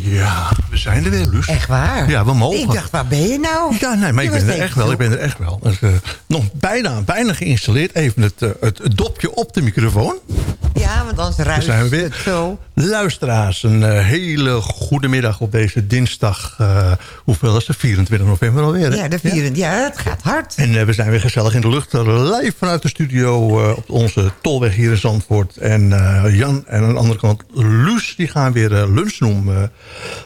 Ja, we zijn er weer, Lus. Echt waar? Ja, we mogen. Ik dacht, waar ben je nou? Ja, nee, maar ik ben er echt wel. Ik ben er echt wel. Dus, nog bijna, bijna geïnstalleerd. Even het, eh, het, dopje op de microfoon. Ja, want anders ruist zijn we weer. het zo. Luisteraars, een eh, hele goede middag op deze dinsdag. eh, hoeveel is het? 24 november alweer, hè? Ja, de vieren, ja. het gaat hard. En we zijn weer gezellig in de lucht. Live vanuit de studio op onze tolweg hier in Zandvoort. En Jan en aan de andere kant Luus, die gaan weer lunch noemen. eh,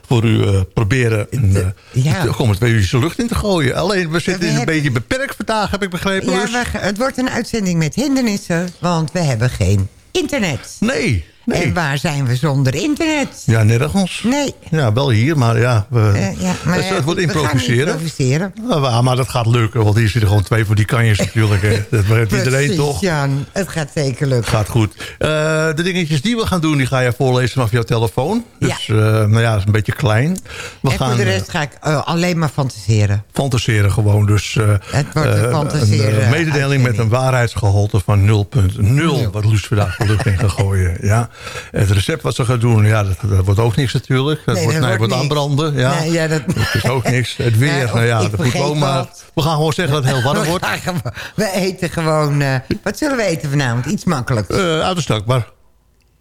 voor u eh, proberen in eh ja. de komende twee uur de lucht in te gooien. Alleen, we zitten we in een beetje beperkt vandaag, heb ik begrepen, Ja, we het wordt een uitzending met hindernissen, want we hebben geen internet. Nee, nee. En waar zijn we zonder internet? Ja, nergens. Nee. Ja, wel hier, maar ja. We, Eh, ja, maar het, ja, wordt we gaan improviseren. improviseren. Ja, maar- dat gaat lukken, want hier zitten gewoon twee van die kanjes natuurlijk. hè. Dat weet iedereen toch? Jan. Het gaat zeker lukken. Gaat goed. Eh, de dingetjes die we gaan doen, die ga je voorlezen vanaf jouw telefoon. Dus, Ja. eh, nou ja, dat is een beetje klein. We en gaan voor de rest ga ik alleen maar fantaseren. fantaseren gewoon. Dus Het wordt een fantaseren een mededeling met een waarheidsgehalte van 0.0. Wat Luus vandaag de lucht in gaat gooien. Ja. Het recept wat ze gaat doen, ja, dat, dat wordt ook niks natuurlijk. Dat Nee, wordt, dat nee, wordt wordt niks. aanbranden. Ja. Nee, ja, dat- is ook niks. Het weer, Ja, nou ja, dat moet ook maar... We gaan gewoon zeggen dat het heel warm wordt. gaan we eten gewoon... eh, wat zullen we eten vanavond? Iets makkelijks. Uh, uit de maar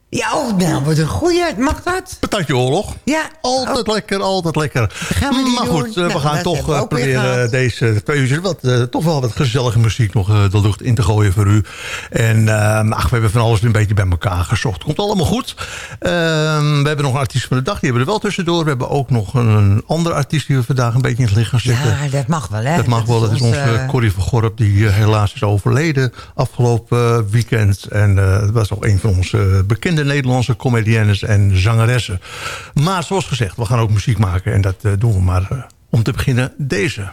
ja, oh, nou, wat een goeie. Mag dat? patatje oorlog. Ja. Altijd lekker, altijd lekker. gaan we die maar goed, eh, we Nou, gaan toch we eh, proberen gehad. deze twee uur wat, eh, toch wel wat gezellige muziek nog eh, de lucht in te gooien voor u. En eh, ach, we hebben van alles een beetje bij elkaar gezocht. Komt allemaal goed. Ehm, we hebben nog een artiest van de dag, die hebben we er wel tussendoor. We hebben ook nog een andere artiest die we vandaag een beetje in het licht gaan zetten. Ja, dat mag wel, hè? Dat mag wel. Dat is onze eh, Corrie van Gorp, die eh, helaas is overleden afgelopen eh, weekend. En eh, dat was ook een van onze bekende Nederlandse comediennes en zangeressen. Maar zoals gezegd, we gaan ook muziek maken. En dat eh, doen we maar eh, om te beginnen deze.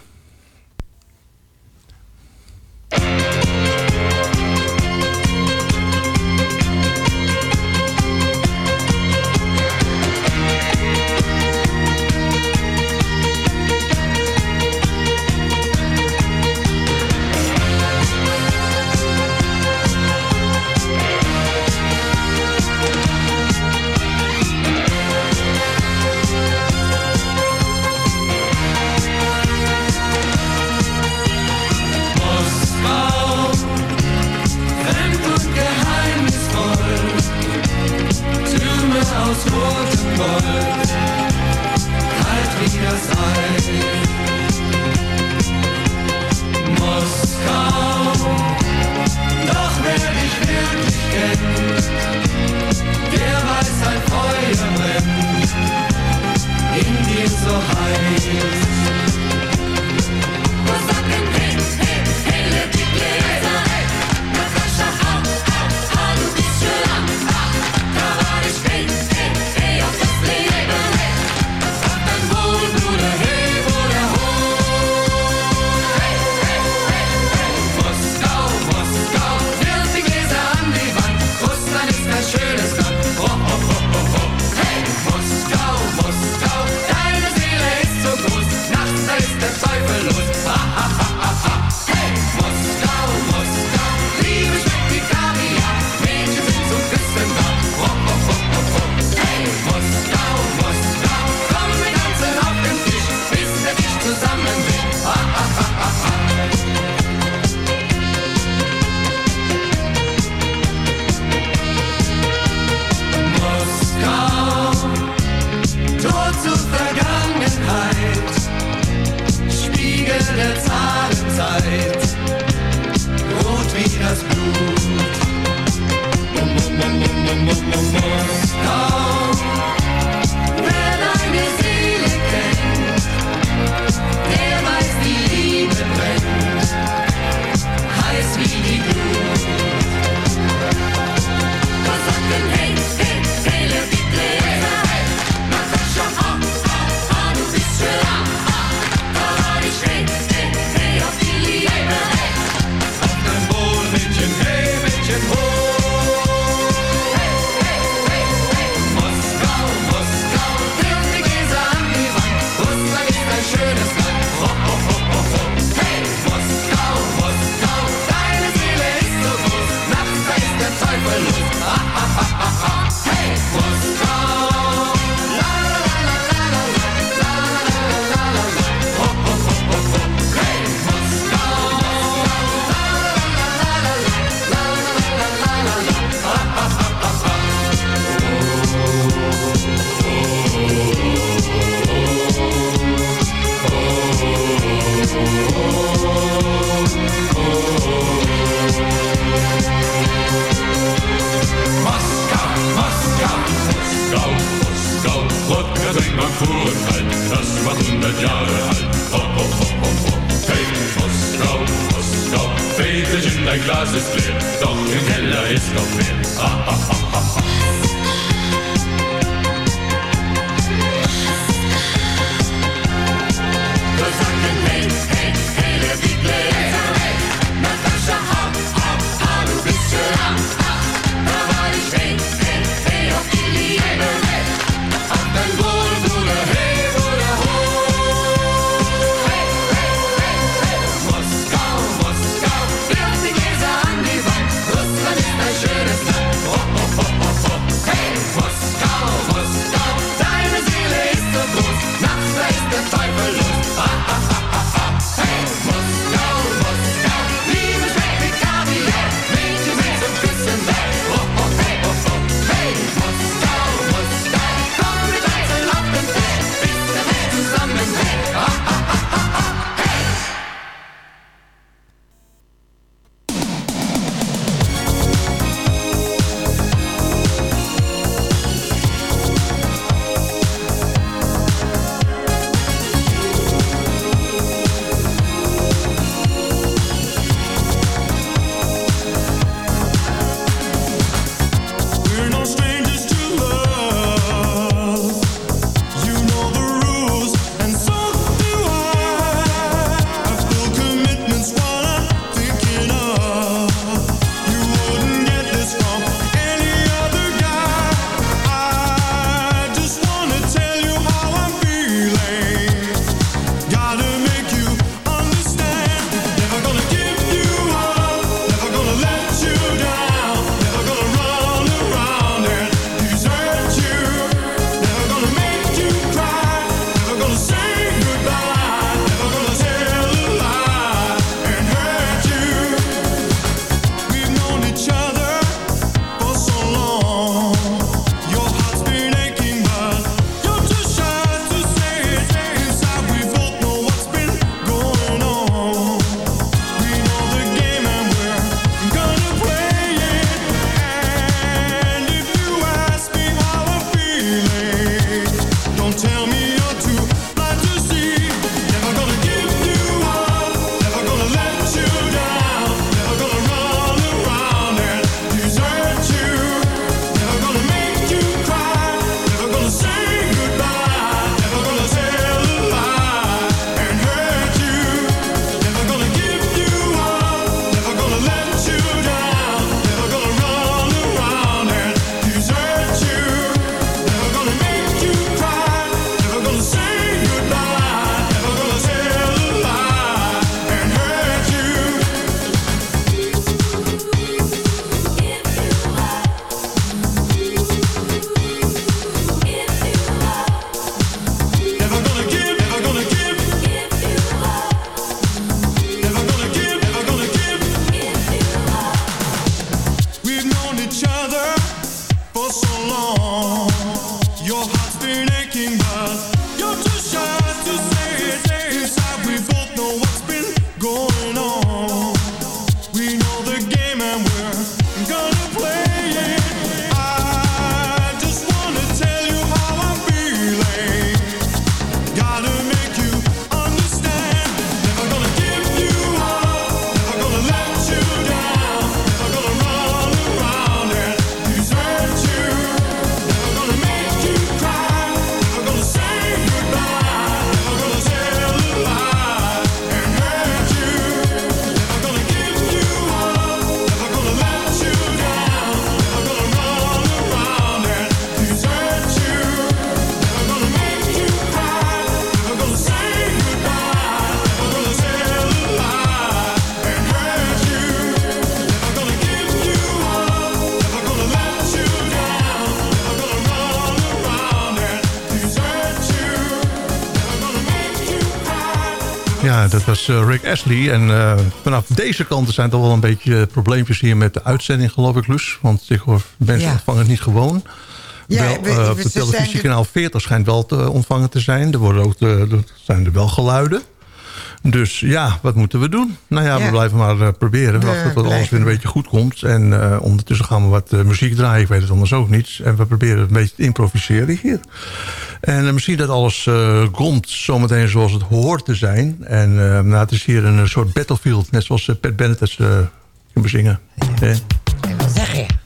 Ja, dat was eh, Rick Ashley. En eh, vanaf deze kant zijn er wel een beetje probleempjes hier met de uitzending, geloof ik, Luus. Want ik hoor mensen ontvangen ontvangen niet gewoon. Ja, wel, eh, op het televisiekanaal 40 schijnt wel te ontvangen te zijn. Er, worden ook, er zijn er wel geluiden. Dus ja, wat moeten we doen? Nou ja, we blijven maar eh, proberen. We wachten tot alles weer een beetje goed komt. En eh, ondertussen gaan we wat eh, muziek draaien. Ik weet het anders ook niet. En we proberen het een beetje te improviseren hier. En misschien dat alles komt zometeen zoals het hoort te zijn. En nou, het is hier een soort battlefield. Net zoals Pat Bennett het uh, kan bezingen. Ja. En wat zeg je?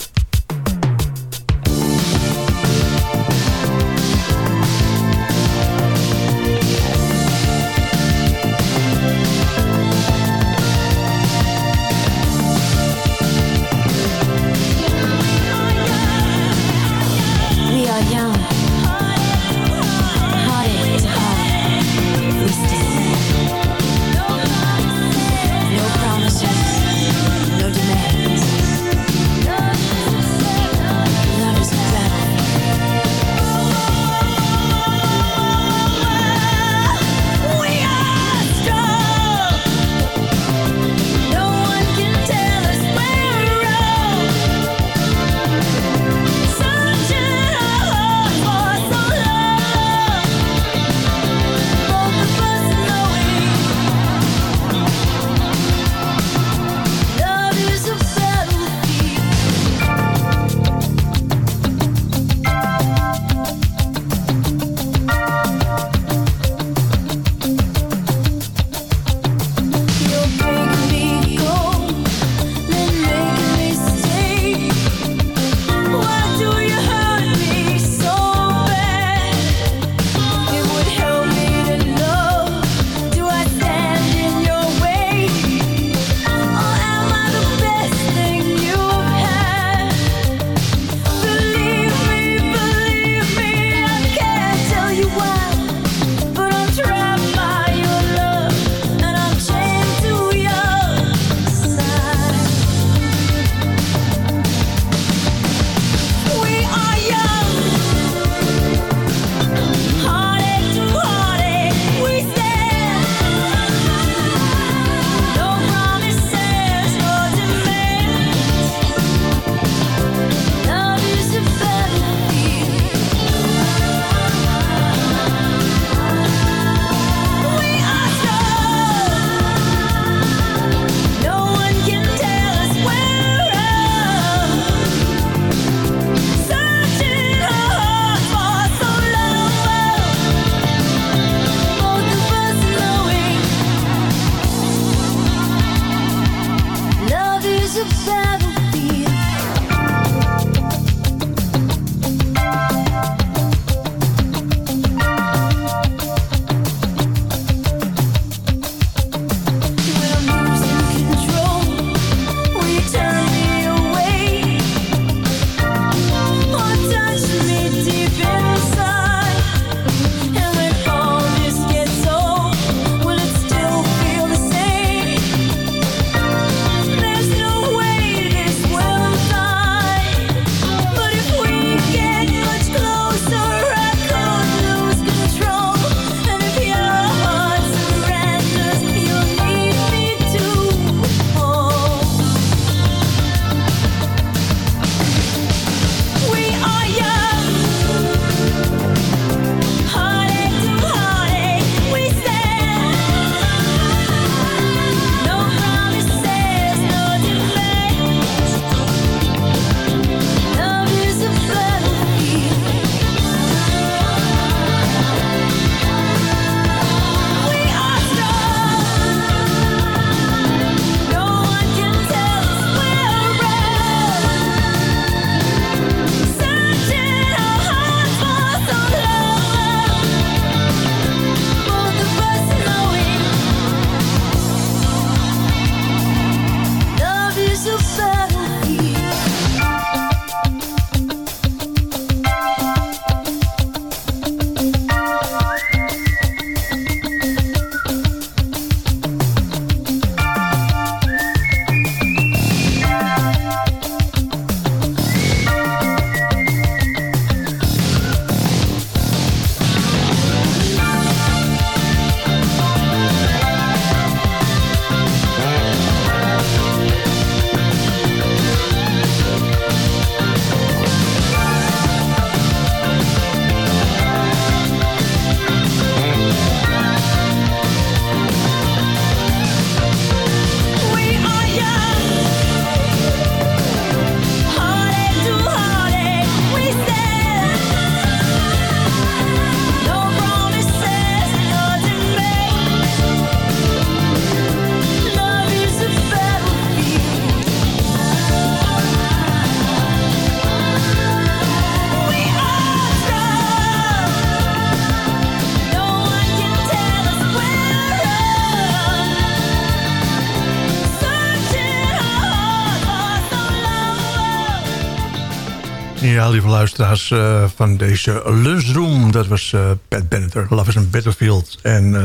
Lieve luisteraars eh, van deze lunchroom. Dat was eh, Pat Benatar, Love is a Battlefield. En eh,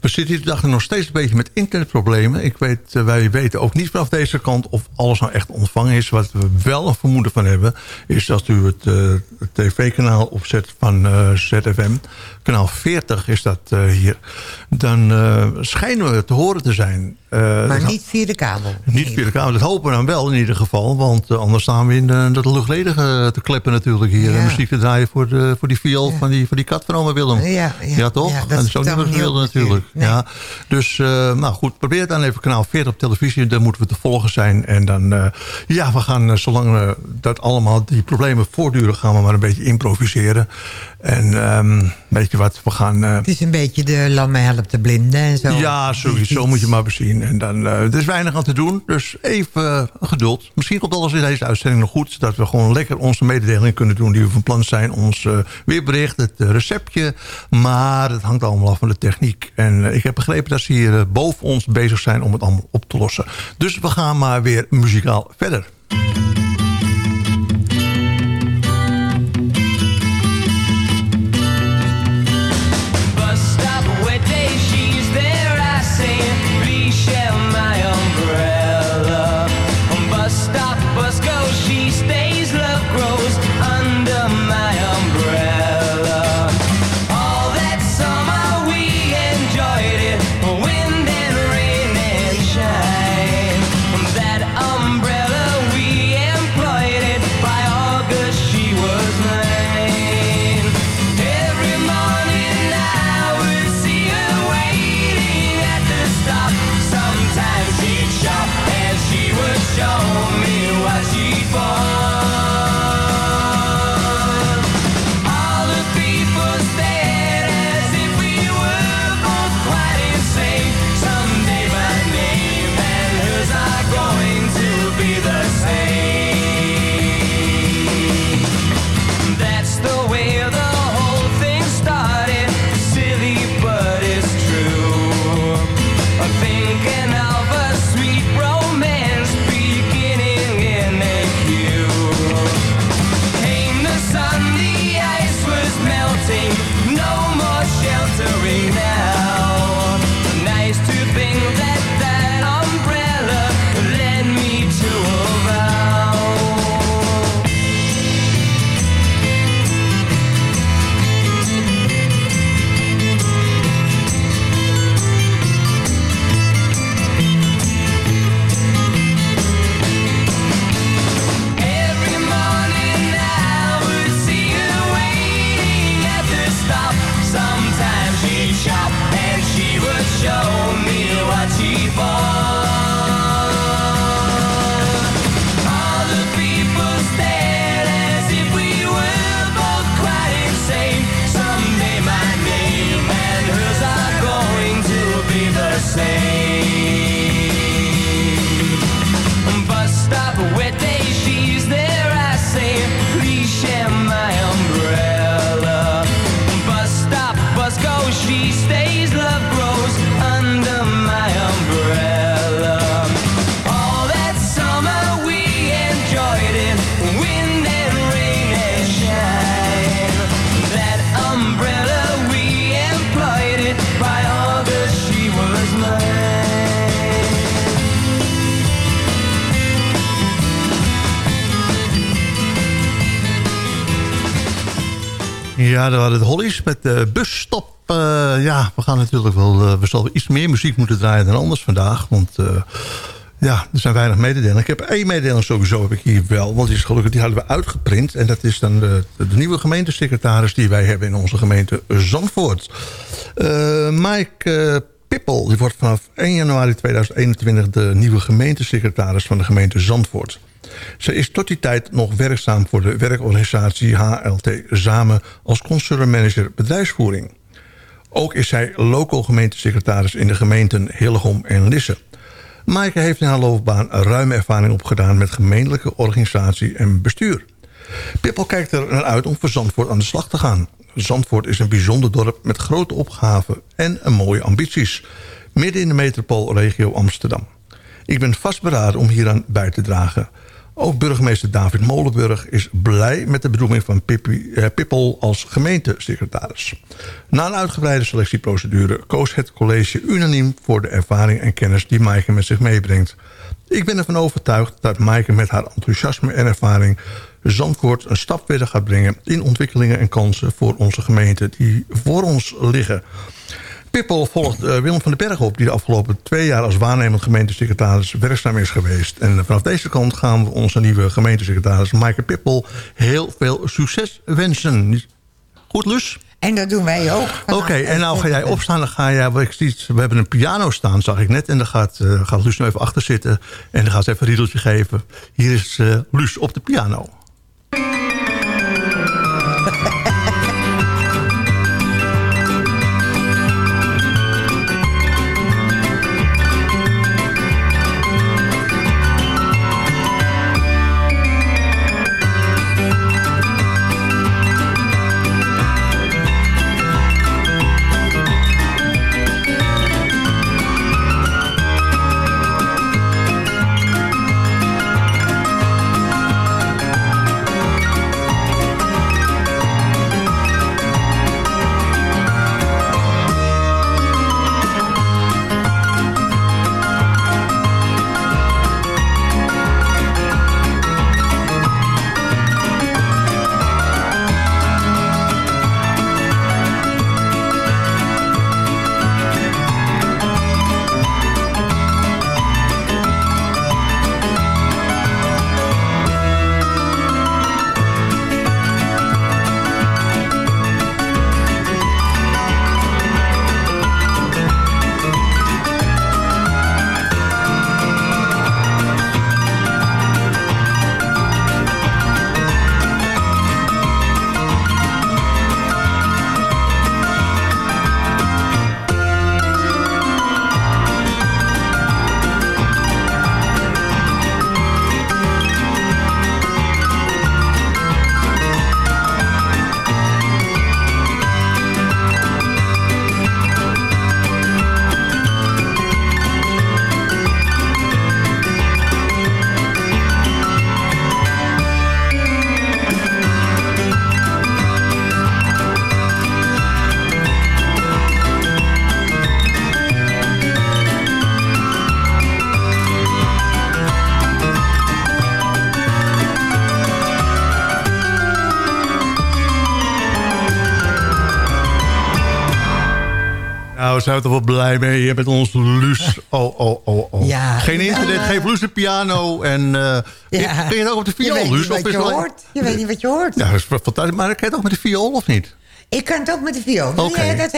we zitten hier de dag nog steeds een beetje met internetproblemen. Ik weet, wij weten ook niet vanaf deze kant of alles nou echt ontvangen is. Wat we wel een vermoeden van hebben... is als u het, het tv-kanaal opzet van ZFM... kanaal 40 is dat hier... dan schijnen we te horen te zijn. Eh, Maar niet via de kabel. niet via de kamer. Dat hopen we dan wel in ieder geval. Want eh, anders staan we in de, dat luchtledige te kleppen natuurlijk hier. Ja. En muziek te draaien voor, de, voor die viool van, die, van die kat van oma Willem. Ja, ja. toch? Ja, dat dat is ook niet dan wat natuurlijk. Ja. Dus eh, nou goed, probeer het dan even kanaal 40 op televisie. Daar moeten we te volgen zijn. En dan, eh, ja, we gaan eh, zolang eh, dat allemaal, die problemen voortduren... gaan we maar een beetje improviseren. En ehm, weet je wat, we gaan... eh, Het is een beetje de lammen helpt de blinden en zo. ja, sowieso moet je maar bezien. En dan, eh, er is weinig aan te doen, dus even eh, geduld. Misschien komt alles in deze uitzending nog goed... zodat we gewoon lekker onze mededelingen kunnen doen... die we van plan zijn. Ons weerbericht, het receptje. Maar het hangt allemaal af van de techniek. En ik heb begrepen dat ze hier boven ons bezig zijn... om het allemaal op te lossen. Dus we gaan maar weer muzikaal verder. Ja, dat waren de Hollies met de busstop. Eh, ja, we gaan natuurlijk wel... eh, we zullen iets meer muziek moeten draaien dan anders vandaag. Want eh, ja, er zijn weinig mededelingen. Ik heb één mededeling sowieso heb ik hier wel. Want die, is gelukkig, die hadden we uitgeprint. En dat is dan de, de nieuwe gemeentesecretaris... die wij hebben in onze gemeente Zandvoort. Mike... Pippel wordt vanaf 1 januari 2021 de nieuwe gemeentesecretaris van de gemeente Zandvoort. Zij is tot die tijd nog werkzaam voor de werkorganisatie HLT Samen als concernmanager bedrijfsvoering. Ook is zij local gemeentesecretaris in de gemeenten Hillegom en Lisse. Maaike heeft in haar loopbaan ruime ervaring opgedaan met gemeentelijke organisatie en bestuur. Pippel kijkt er naar uit om voor Zandvoort aan de slag te gaan. Zandvoort is een bijzonder dorp met grote opgaven en een mooie ambities. Midden in de metropoolregio Amsterdam. Ik ben vastberaden om hieraan bij te dragen. Ook burgemeester David Molenburg is blij met de benoeming van Pippi, eh, Pippel als gemeentesecretaris. Na een uitgebreide selectieprocedure koos het college unaniem voor de ervaring en kennis die Maaike met zich meebrengt. Ik ben ervan overtuigd dat Maaike met haar enthousiasme en ervaring Zandvoort een stap verder gaat brengen in ontwikkelingen en kansen voor onze gemeente die voor ons liggen. Pippel volgt eh, Willem van den Berg op... die de afgelopen twee jaar als waarnemend gemeentesecretaris werkzaam is geweest. En vanaf deze kant gaan we onze nieuwe gemeentesecretaris Maaike Pippel... heel veel succes wensen. Goed, Lus? En dat doen wij ook. Oké, en nou ga jij opstaan, dan ga jij... Ik zie, we hebben een piano staan, zag ik net. En dan gaat, eh gaat Luus nou even achter zitten. En dan gaat ze even een riedeltje geven. Hier is eh Luus op de piano. thank you Nou, we zijn er wel blij mee. Je bent ons Luus. Oh, oh, oh, oh. Ja. Geen internet, geen Luus de piano. En eh Ja. kun je het ook op de Je viool, weet Luus? niet wat je hoort. Je weet niet wat je hoort. Ja, dat is fantastisch. Maar kan je het ook met de viool of niet? Ik kan het ook met de viool. Dat?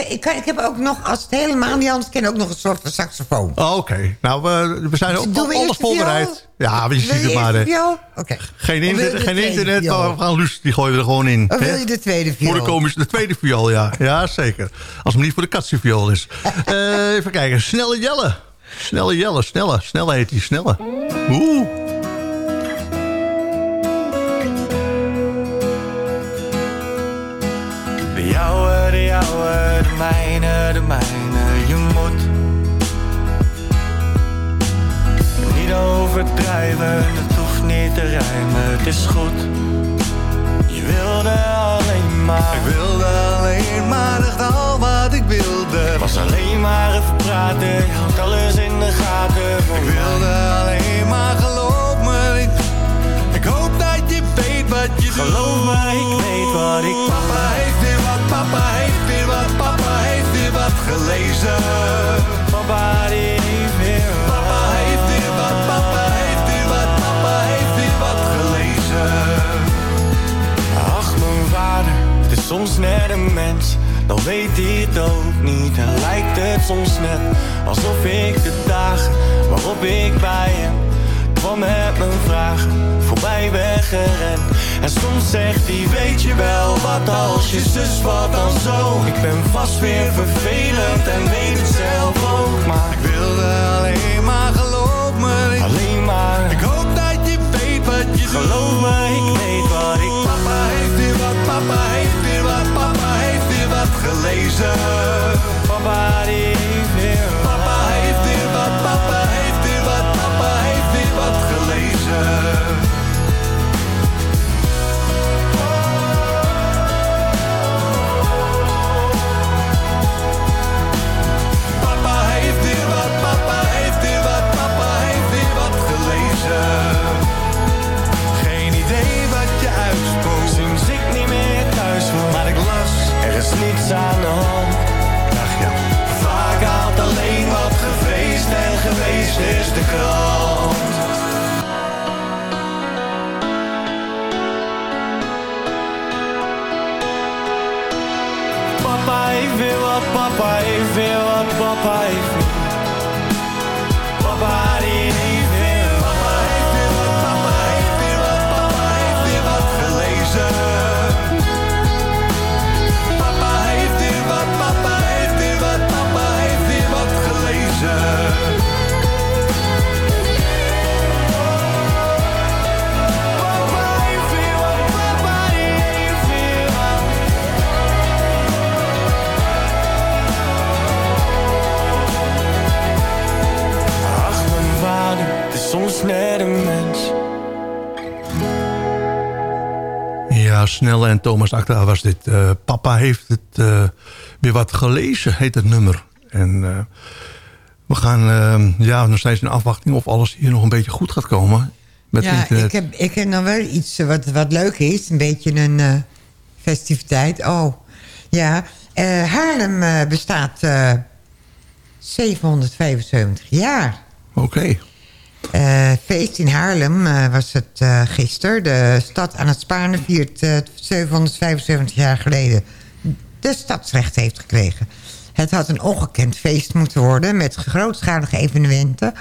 Ik, kan, ik heb ook nog, als het helemaal niet anders kan, ook nog een soort van saxofoon. Oh, Oké, nou, we, we zijn ook Doen we alles voorbereid. viool? Ja, Wil ziet het maar. viool? Oké. Geen, internet, geen internet, viool? maar we gaan Luus, die gooien we er gewoon in. Of wil je de tweede Voor de, viool? komische, de tweede viool, ja. Ja, zeker. Als het niet voor de katse viool is. Eh, even kijken. Snelle Jelle. Snelle Jelle, snelle. Snelle heet die, snelle. Oeh. De mijne, de mijne, je moet Niet overdrijven, het hoeft niet te rijmen, het is goed. Je wilde alleen maar Ik wilde alleen maar, echt al wat ik wilde. Was alleen maar even praten, je houdt alles in de gaten. Ik wilde alleen maar, geloof me, ik ik hoop dat je weet wat je doet. Geloof me, ik weet soms net een mens. Dan weet hij het ook niet en lijkt het soms net alsof ik de dagen waarop ik bij hem kwam met mijn vragen voorbij ben gerend. En soms zegt hij, weet je wel, wat als je zus wat dan zo? Ik ben vast weer vervelend en weet het zelf ook, maar ik wilde alleen maar, geloof me. Alleen maar, ik hoop dat je weet wat je Geloof me, ik weet wat ik Papa heeft weer wat, papa heeft gelezen. Papa heeft weer wat. Papa heeft weer wat, papa heeft weer wat, papa heeft weer wat gelezen. Is de krant. Papa heeft weer wat, papa heeft weer wat, papa En Thomas Acta was dit. Eh, papa heeft het eh, weer wat gelezen, heet het nummer. En eh, we gaan ja, nog steeds in afwachting of alles hier nog een beetje goed gaat komen. Met ja, internet. ik heb, ik heb nog wel iets wat, wat leuk is. Een beetje een festiviteit. Oh, ja. Haarlem bestaat eh, 775 jaar. Oké. Eh, feest in Haarlem eh, was het eh gisteren. De stad aan het Spaarne viert eh, 775 jaar geleden de stadsrecht heeft gekregen. Het had een ongekend feest moeten worden met grootschalige evenementen.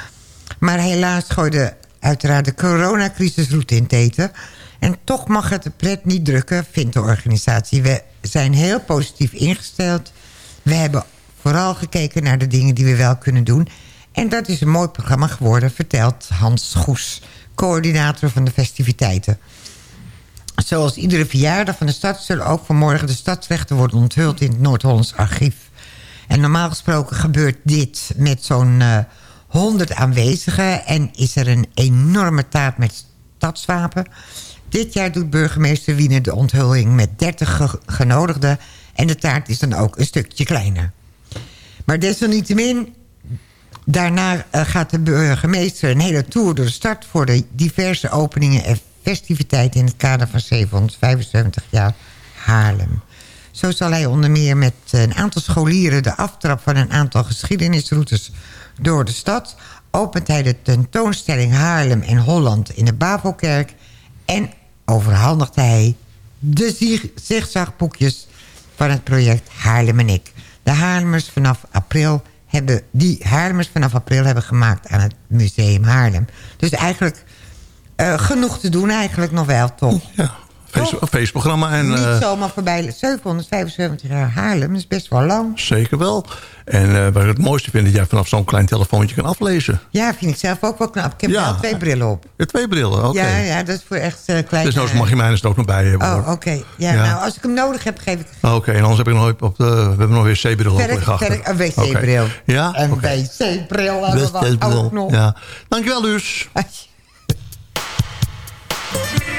Maar helaas gooide uiteraard de coronacrisis roet in het eten. En toch mag het de pret niet drukken, vindt de organisatie. We zijn heel positief ingesteld. We hebben vooral gekeken naar de dingen die we wel kunnen doen. En dat is een mooi programma geworden, vertelt Hans Goes, coördinator van de festiviteiten. Zoals iedere verjaardag van de stad zullen ook vanmorgen de stadsrechten worden onthuld in het Noord-Hollands archief. En normaal gesproken gebeurt dit met zo'n eh 100 aanwezigen en is er een enorme taart met stadswapen. Dit jaar doet burgemeester Wiener de onthulling met 30 ge- genodigden en de taart is dan ook een stukje kleiner. Maar desalniettemin, daarna eh, gaat de burgemeester een hele tour door de stad... voor de diverse openingen en festiviteiten in het kader van 775 jaar Haarlem. Zo zal hij onder meer met een aantal scholieren... de aftrap van een aantal geschiedenisroutes door de stad... opent hij de tentoonstelling Haarlem en Holland in de Bavelkerk... en overhandigt hij de zig- zigzagboekjes van het project Haarlem en ik. De Haarlemers vanaf april hebben, die Haarlemers vanaf april hebben gemaakt aan het Museum Haarlem. Dus eigenlijk eh, genoeg te doen eigenlijk nog wel, toch? Ja, feestprogramma. En, Niet eh, zomaar voorbij. 775 jaar Haarlem is best wel lang. Zeker wel. En eh, wat ik het mooiste vind, dat jij vanaf zo'n klein telefoontje kan aflezen. Ja, vind ik zelf ook wel knap. Ik heb Ja. wel twee brillen op. Ja, twee brillen, oké. Ja, ja, dat is voor echt eh klein. Dus nou mag je mij er ook nog bij hebben. Oh, oké. Ja, Ja. nou, als ik hem nodig heb, geef ik Oké, en anders heb ik nog op de, we hebben nog weer C-bril op een wc-bril. Ja? Een wc-bril hebben we Wc-bril, ook nog. Ja. Dankjewel dus.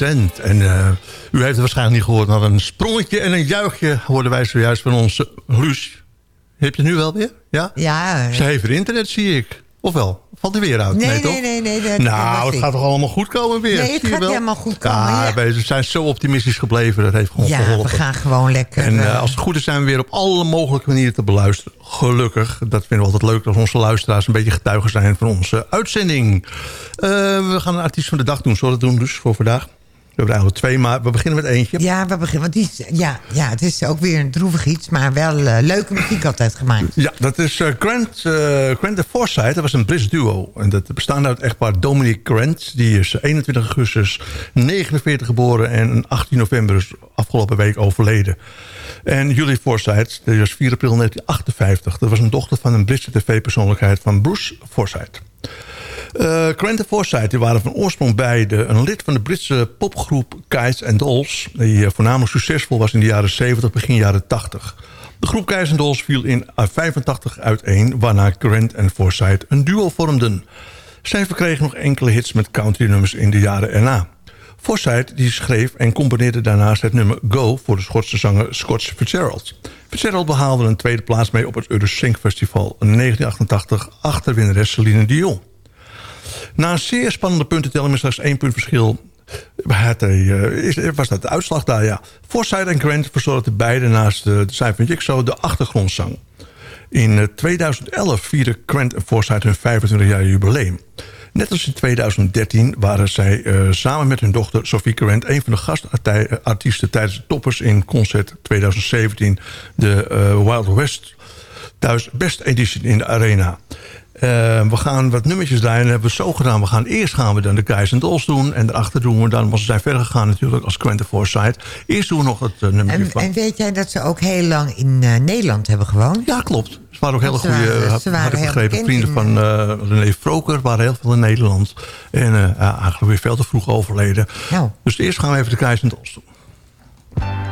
En eh, u heeft het waarschijnlijk niet gehoord, maar een sprongetje en een juichje hoorden wij zojuist van onze Luus. Heb je het nu wel weer? Ja? Ja. Ze heeft weer internet, zie ik. Of wel? Valt er weer uit? Nee, toch? nee, nee, nee, nou, het ik. gaat toch allemaal goed komen weer? Nee, het gaat wel? helemaal goed komen, ja. wij- Ze zijn zo optimistisch gebleven, dat heeft gewoon Ja, geholpen. we gaan gewoon lekker... En eh, eh, als het goed is zijn we weer op alle mogelijke manieren te beluisteren. Gelukkig. Dat vinden we altijd leuk dat onze luisteraars een beetje getuigen zijn van onze uitzending. Eh, we gaan een artiest van de dag doen. Zullen we dat doen dus voor vandaag? We hebben er eigenlijk twee, maar we beginnen met eentje. Ja, we beginnen. Want die is, ja, ja, het is ook weer een droevig iets, maar wel eh, leuke muziek altijd gemaakt. Ja, dat is eh, Grant, eh, Grant de Forsyth. Dat was een Brits duo. En dat bestaat uit echtpaar Dominic Grant. Die is 21 augustus 49 geboren en 18 november is afgelopen week overleden. En Julie Forsyth, die was 4 april 1958. Dat was een dochter van een Britse tv-persoonlijkheid van Bruce Forsyth. Eh Grant en Forsyth waren van oorsprong beide een lid van de Britse popgroep Guys and Dolls... die eh, voornamelijk succesvol was in de jaren 70, begin jaren 80. De groep Guys and Dolls viel in 85 uiteen... waarna Grant en Forsyth een duo vormden. Zij verkregen nog enkele hits met countrynummers in de jaren erna. Forsyth die schreef en componeerde daarnaast het nummer Go... voor de Schotse zanger Scott Fitzgerald. Fitzgerald behaalde een tweede plaats mee op het Eurosync Festival in 1988... achter winnares Celine Dion. Na een zeer spannende puntentelling met slechts één punt verschil... eh, was dat de uitslag daar, ja. Forsyth en Grant verzorgden beide naast de zijn van de achtergrondzang. In eh, 2011 vierden Grant en Forsyth hun 25 jaar jubileum. Net als in 2013 waren zij eh, samen met hun dochter Sophie Grant... een van de gastartiesten tijdens de toppers in concert 2017... de eh, Wild West thuis Best Edition in de Arena. Eh, we gaan wat nummertjes draaien. Dat hebben we zo gedaan. We gaan eerst gaan we dan de Guys and Dolls doen. En daarachter doen we dan, want ze zijn verder gegaan natuurlijk als Quentin Forsyth. Eerst doen we nog het uh, nummertje En, van... en weet jij dat ze ook heel lang in eh, Nederland hebben gewoond? Ja, klopt. Ze waren ook hele goede, had, ze waren had ik heel begrepen, vrienden in, van René Froker. waren heel veel in Nederland. En eigenlijk weer veel te vroeg overleden. Nou. Dus eerst gaan we even de Guys and Dolls doen.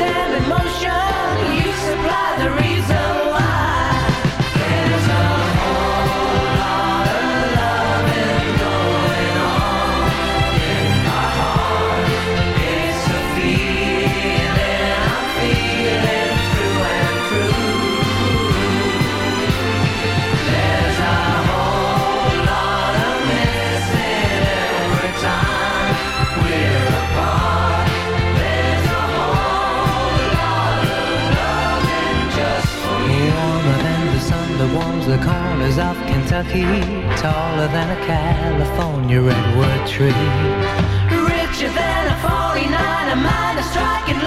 of Hoover the corners of Kentucky. Taller than a California redwood tree. Richer than a 49, a miner striking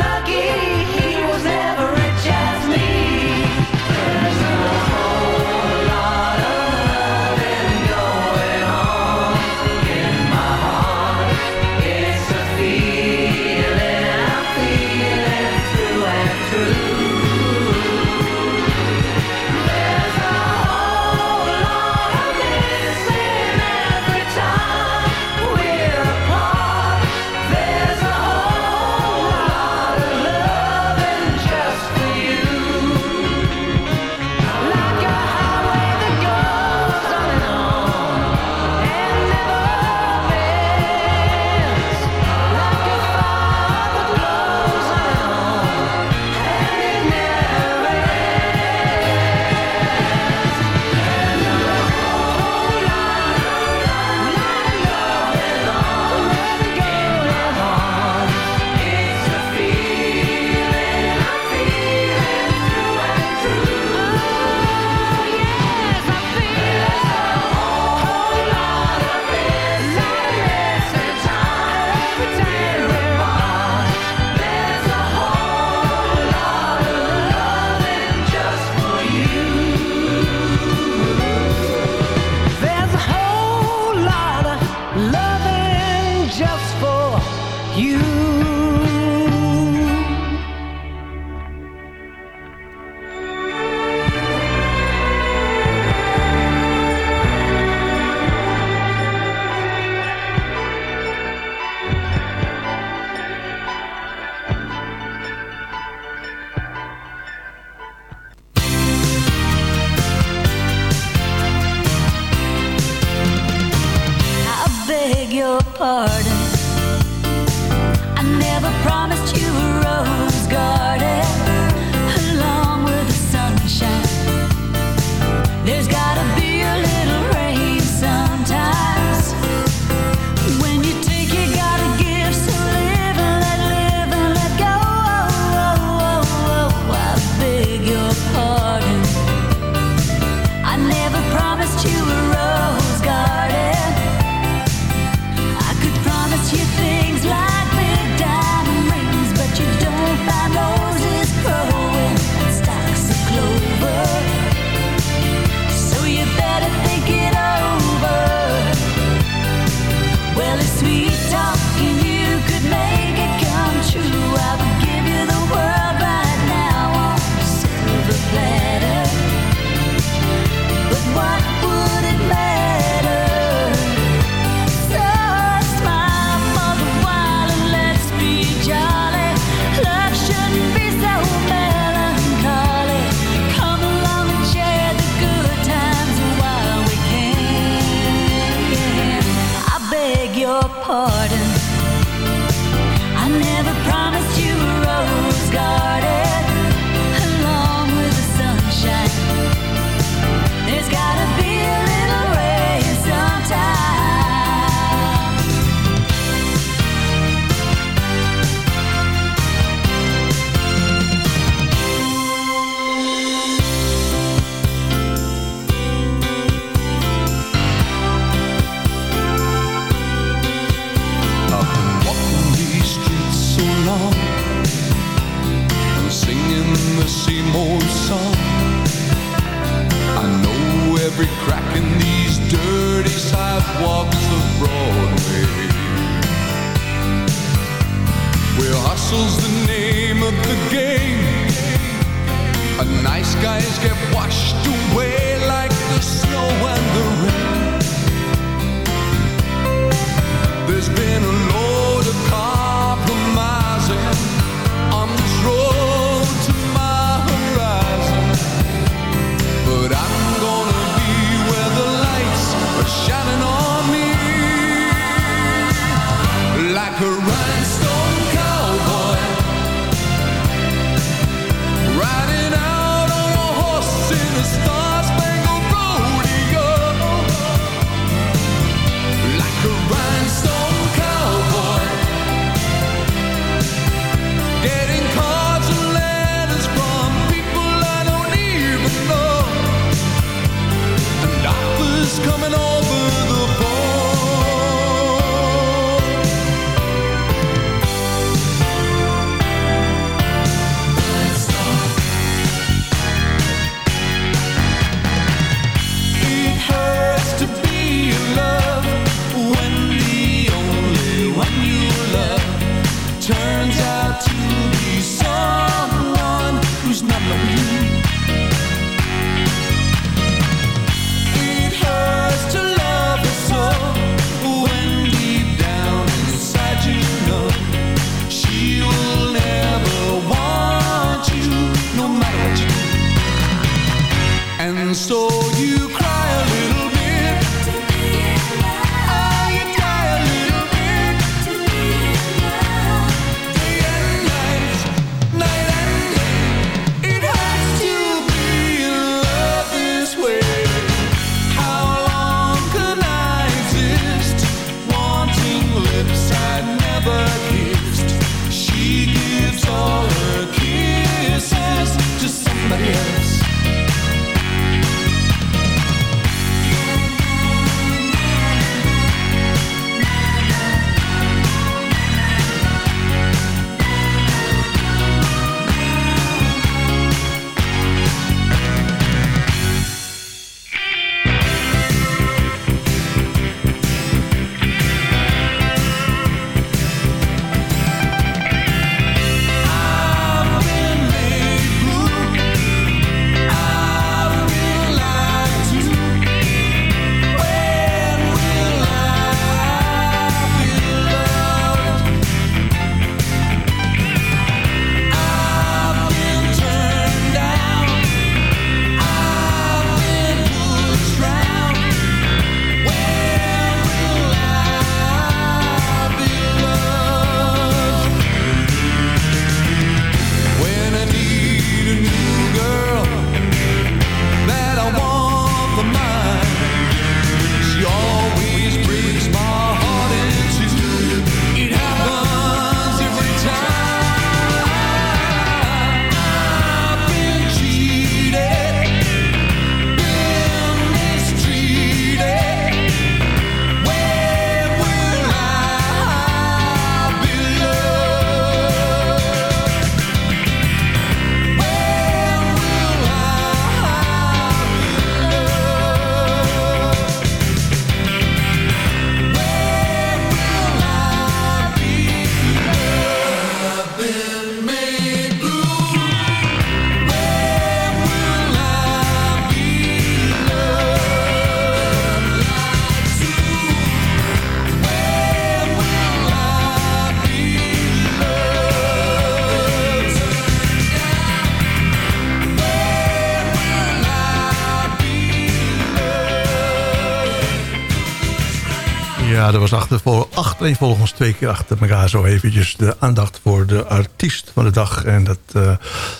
Ja, dat was achtervol, achtereenvolgens twee keer achter elkaar zo eventjes de aandacht voor de artiest van de dag. En dat eh,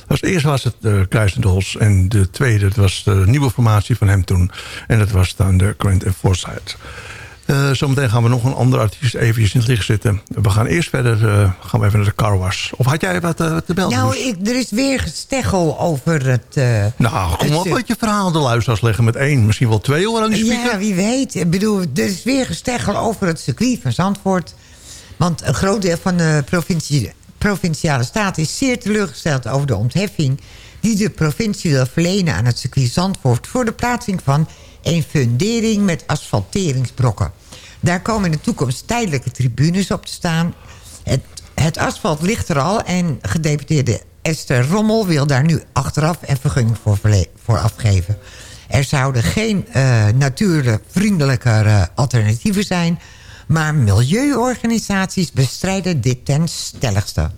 was eerst was het uh, en de tweede dat was de nieuwe formatie van hem toen. En dat was dan de Grant Forsyth. Eh, zometeen gaan we nog een andere artiest eventjes in het licht zitten. We gaan eerst verder, eh, gaan we even naar de car wash. Of had jij wat eh, te melden? Nou, ik, er is weer gesteggel over het... nou, kom het, op met je verhaal de luisteraars leggen met één. Misschien wel twee hoor aan die speaker. Ja, wie weet. Ik bedoel, er is weer gesteggel over het circuit van Zandvoort. Want een groot deel van de provincie, provinciale staat is zeer teleurgesteld over de ontheffing die de provincie wil verlenen aan het circuit Zandvoort... voor de plaatsing van een fundering met asfalteringsbrokken. Daar komen in de toekomst tijdelijke tribunes op te staan. Het, het asfalt ligt er al en gedeputeerde Esther Rommel... wil daar nu achteraf een vergunning voor, voor afgeven. Er zouden geen eh, alternatieven zijn... maar milieuorganisaties bestrijden dit ten stelligste.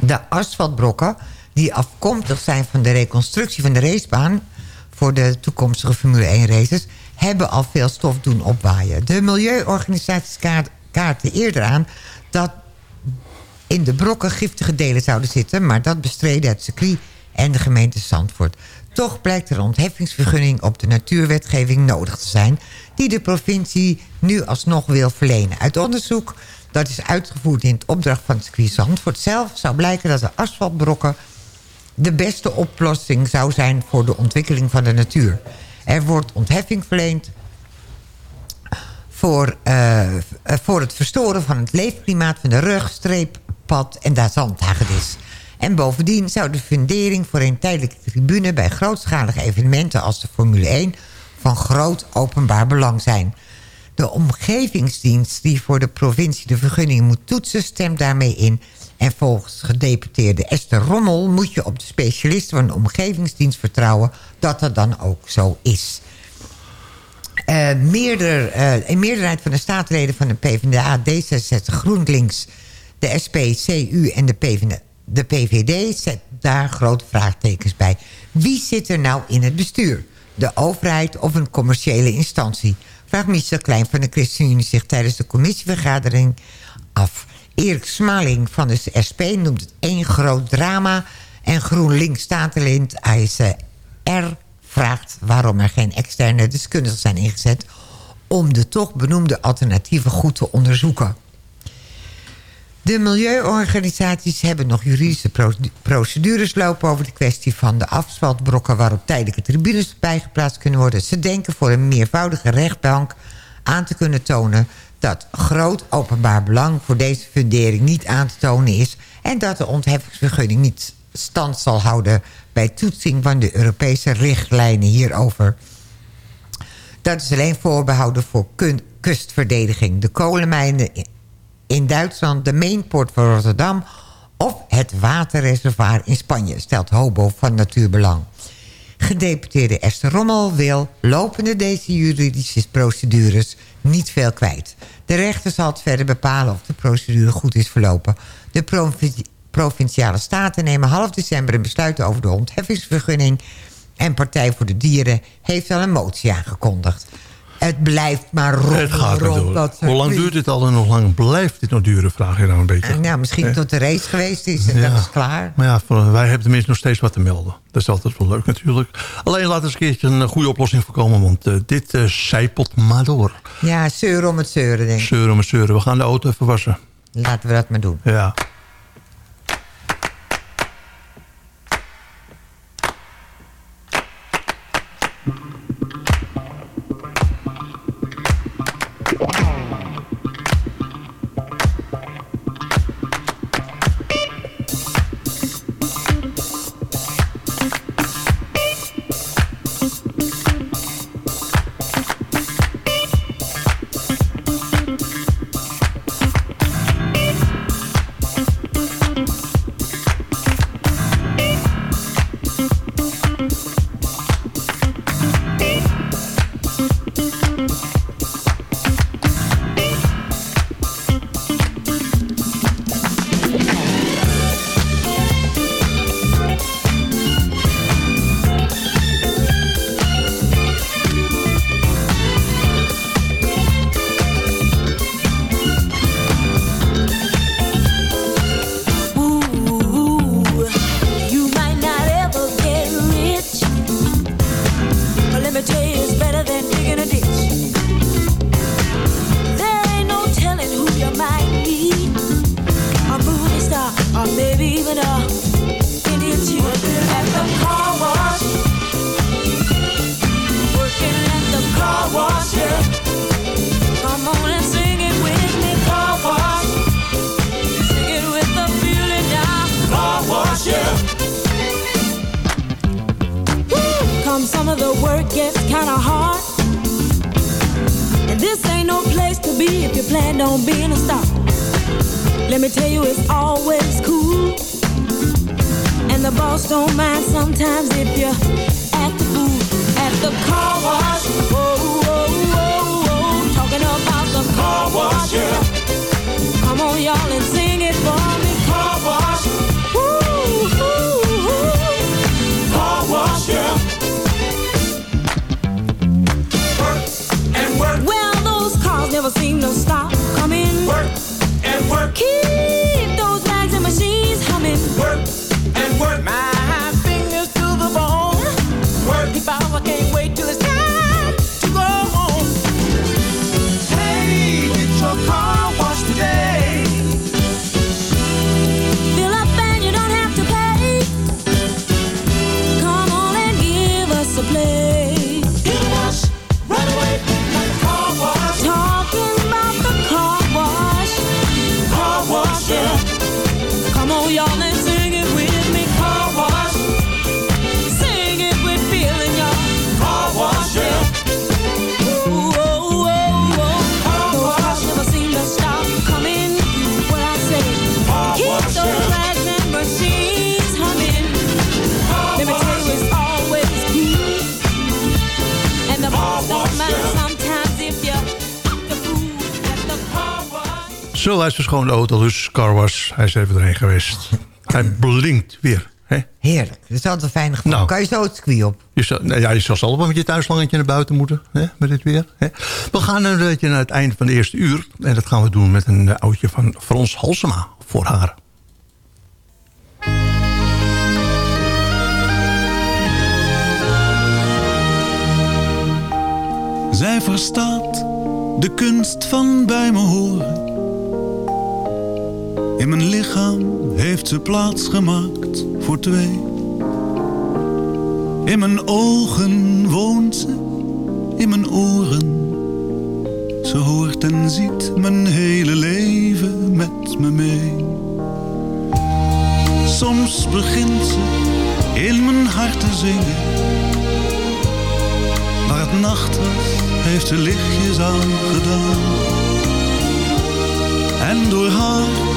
De asfaltbrokken die afkomstig zijn van de reconstructie van de racebaan... voor de toekomstige Formule 1 races... hebben al veel stof doen opwaaien. De milieuorganisaties kaart- kaarten eerder aan... dat in de brokken giftige delen zouden zitten... maar dat bestreden het circuit en de gemeente Zandvoort. Toch blijkt er een ontheffingsvergunning op de natuurwetgeving nodig te zijn... die de provincie nu alsnog wil verlenen. Uit onderzoek dat is uitgevoerd in het opdracht van het circuit Zandvoort zelf... zou blijken dat de asfaltbrokken de beste oplossing zou zijn... voor de ontwikkeling van de natuur. Er wordt ontheffing verleend voor, eh, voor het verstoren van het leefklimaat van de rug, streeppad en daar zandhagedis. En bovendien zou de fundering voor een tijdelijke tribune... bij grootschalige evenementen als de Formule 1... van groot openbaar belang zijn. De omgevingsdienst die voor de provincie de vergunning moet toetsen... stemt daarmee in. En volgens gedeputeerde Esther Rommel... moet je op de specialisten van de omgevingsdienst vertrouwen... dat dat dan ook zo is. Eh, meerder, eh, een meerderheid van de staatsleden van de PvdA, D66, GroenLinks, de SP, CU en de, PvdA, PVD zet daar grote vraagtekens bij. Wie zit er nou in het bestuur? De overheid of een commerciële instantie? Vraagt Michel Klein van de ChristenUnie zich tijdens de commissievergadering af. Erik Smaling van de SP noemt het één groot drama... en GroenLinks statenlid ICR vraagt waarom er geen externe deskundigen zijn ingezet... om de toch benoemde alternatieven goed te onderzoeken. De milieuorganisaties hebben nog juridische pro- procedures lopen... over de kwestie van de asfaltbrokken... waarop tijdelijke tribunes bijgeplaatst kunnen worden. Ze denken voor een meervoudige rechtbank aan te kunnen tonen... dat groot openbaar belang voor deze fundering niet aan te tonen is... en dat de ontheffingsvergunning niet stand zal houden... bij toetsing van de Europese richtlijnen hierover. Dat is alleen voorbehouden voor kustverdediging. De kolenmijnen in Duitsland, de Mainport van Rotterdam... of het waterreservoir in Spanje, stelt Hobo van Natuurbelang. Gedeputeerde Esther Rommel wil lopende deze juridische procedures niet veel kwijt. De rechter zal het verder bepalen of de procedure goed is verlopen. De provinciale staten nemen half december een besluit over de ontheffingsvergunning... en Partij voor de Dieren heeft al een motie aangekondigd. Het blijft maar rond, Het gaat rond door. dat Hoe lang duurt dit al en hoe lang blijft dit nog duren, vraag je nou een beetje. Nou, misschien Eh, tot de race geweest is en Ja. dat is klaar. Maar ja, wij hebben tenminste nog steeds wat te melden. Dat is altijd wel leuk natuurlijk. Alleen laat eens een keertje een goede oplossing voorkomen. Want eh, dit uh, zijpelt maar door. Ja, zeuren om het zeuren, denk ik. Zeuren maar zeuren. We gaan de auto even wassen. Laten we dat maar doen. Ja. The car I can't wait till it's Zo, hij is verschoond de auto, dus car was. Hij is even erheen geweest. Hij blinkt weer. Hè? Heerlijk. Dat is altijd een fijn gevoel. Nou. Kan je zo het circuit op? Je zal, nou ja, je zal zelf wel met je thuislangetje naar buiten moeten. Hè, met dit weer. Hè. We gaan een beetje naar het einde van de eerste uur. En dat gaan we doen met een eh, oudje van Frans Halsema voor haar. Zij verstaat de kunst van bij me horen. In mijn lichaam heeft ze plaats gemaakt voor twee. In mijn ogen woont ze, in mijn oren. Ze hoort en ziet mijn hele leven met me mee. Soms begint ze in mijn hart te zingen. Waar het nacht was, heeft ze lichtjes aan gedaan. En door haar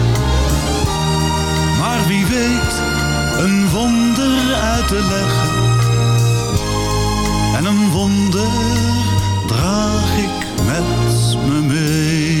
Wie weet, een wonder uit te leggen. En een wonder draag ik met me mee.